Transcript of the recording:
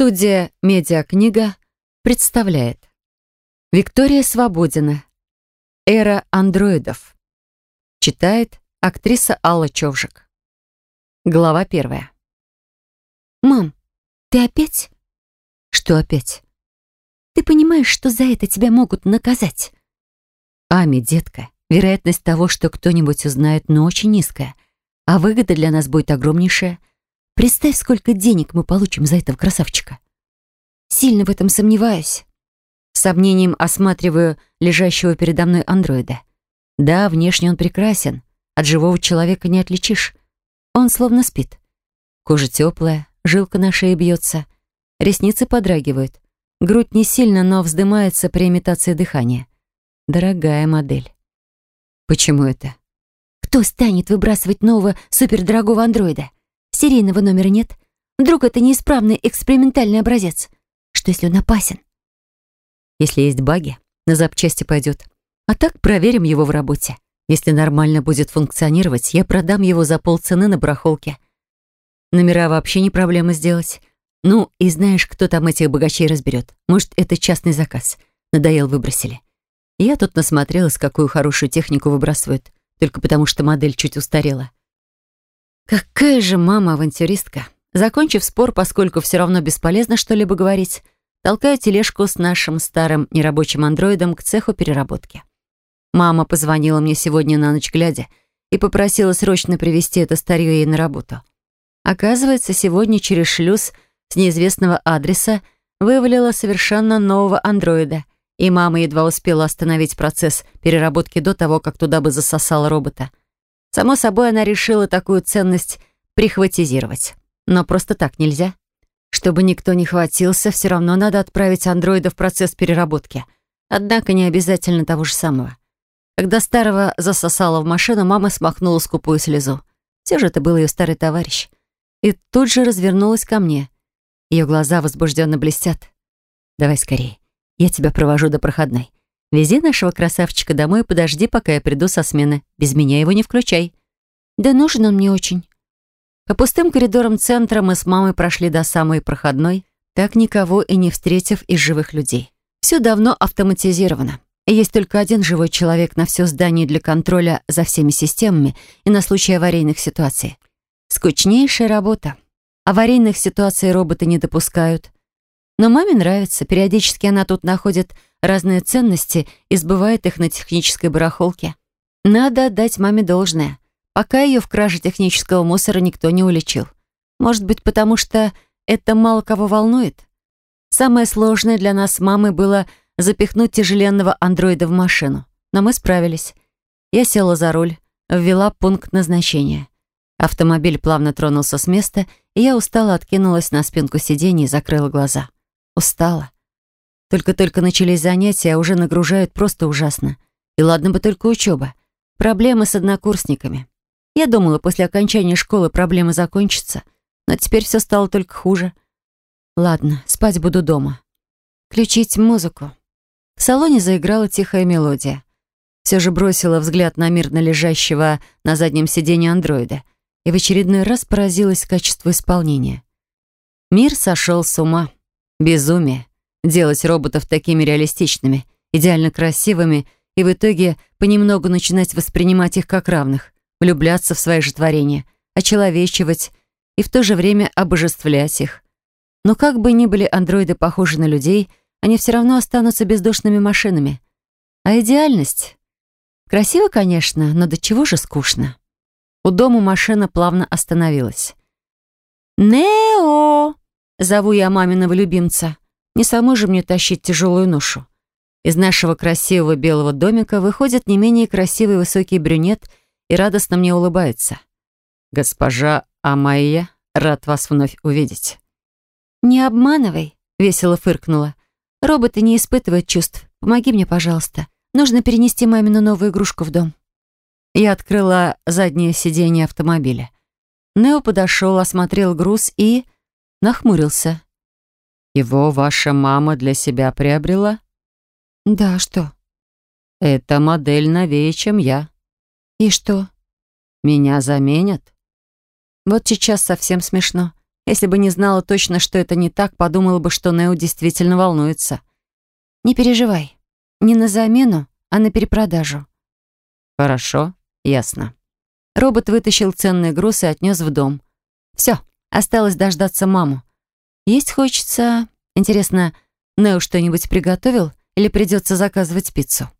Студия «Медиакнига» представляет Виктория Свободина «Эра андроидов» Читает актриса Алла Човжик Глава первая «Мам, ты опять?» Что опять? «Ты понимаешь, что за это тебя могут наказать?» Ами, детка, вероятность того, что кто-нибудь узнает, но очень низкая, а выгода для нас будет огромнейшая. Представь, сколько денег мы получим за этого красавчика. Сильно в этом сомневаюсь. Сомнением осматриваю лежащего передо мной андроида. Да, внешне он прекрасен. От живого человека не отличишь. Он словно спит. Кожа теплая, жилка на шее бьется. Ресницы подрагивают. Грудь не сильно, но вздымается при имитации дыхания. Дорогая модель. Почему это? Кто станет выбрасывать нового супердорогого андроида? Серийного номера нет. Вдруг это неисправный экспериментальный образец? Что, если он опасен? Если есть баги, на запчасти пойдет. А так проверим его в работе. Если нормально будет функционировать, я продам его за полцены на барахолке. Номера вообще не проблема сделать. Ну, и знаешь, кто там этих богачей разберет? Может, это частный заказ. Надоел, выбросили. Я тут насмотрелась, какую хорошую технику выбрасывают, только потому что модель чуть устарела. Какая же мама-авантюристка. Закончив спор, поскольку все равно бесполезно что-либо говорить, толкаю тележку с нашим старым нерабочим андроидом к цеху переработки. Мама позвонила мне сегодня на ночь глядя и попросила срочно привезти это старье ей на работу. Оказывается, сегодня через шлюз с неизвестного адреса вывалила совершенно нового андроида, и мама едва успела остановить процесс переработки до того, как туда бы засосала робота. Само собой, она решила такую ценность прихватизировать. Но просто так нельзя. Чтобы никто не хватился, все равно надо отправить андроида в процесс переработки. Однако не обязательно того же самого. Когда старого засосала в машину, мама смахнула скупую слезу. Все же это был ее старый товарищ. И тут же развернулась ко мне. Ее глаза возбужденно блестят. «Давай скорее. Я тебя провожу до проходной. Вези нашего красавчика домой и подожди, пока я приду со смены. Без меня его не включай». «Да нужен он мне очень». По пустым коридорам центра мы с мамой прошли до самой проходной, так никого и не встретив из живых людей. Все давно автоматизировано. И есть только один живой человек на все здание для контроля за всеми системами и на случай аварийных ситуаций. Скучнейшая работа. Аварийных ситуаций роботы не допускают. Но маме нравится. Периодически она тут находит разные ценности и сбывает их на технической барахолке. Надо отдать маме должное. Пока ее в краже технического мусора никто не уличил. Может быть, потому что это мало кого волнует? Самое сложное для нас с мамой было запихнуть тяжеленного андроида в машину. Но мы справились. Я села за руль, ввела пункт назначения. Автомобиль плавно тронулся с места, и я устало откинулась на спинку сиденья и закрыла глаза. Устала. Только-только начались занятия, а уже нагружают просто ужасно. И ладно бы только учеба. Проблемы с однокурсниками. Я думала, после окончания школы проблемы закончатся, но теперь все стало только хуже. Ладно, спать буду дома. Включить музыку. В салоне заиграла тихая мелодия. Все же бросила взгляд на мирно лежащего на заднем сиденье андроида и в очередной раз поразилась качеству исполнения. Мир сошел с ума. Безумие делать роботов такими реалистичными, идеально красивыми и в итоге понемногу начинать воспринимать их как равных, влюбляться в свои же творения, очеловечивать и в то же время обожествлять их. Но как бы ни были андроиды похожи на людей, они все равно останутся бездушными машинами. А идеальность? Красиво, конечно, но до чего же скучно. У дома машина плавно остановилась. «Нео!» — зову я маминого любимца — не самой же мне тащить тяжелую ношу. Из нашего красивого белого домика выходит не менее красивый высокий брюнет и радостно мне улыбается. «Госпожа Амайя, рад вас вновь увидеть». «Не обманывай», — весело фыркнула. «Роботы не испытывают чувств. Помоги мне, пожалуйста. Нужно перенести мамину новую игрушку в дом». Я открыла заднее сиденье автомобиля. Нео подошел, осмотрел груз и... нахмурился. Его ваша мама для себя приобрела? Да, что? Эта модель новее, чем я. И что? Меня заменят? Вот сейчас совсем смешно. Если бы не знала точно, что это не так, подумала бы, что Нео действительно волнуется. «Не переживай. Не на замену, а на перепродажу». «Хорошо, ясно». Робот вытащил ценный груз и отнес в дом. Все, осталось дождаться маму. Есть хочется... Интересно, Нео что-нибудь приготовил или придется заказывать пиццу?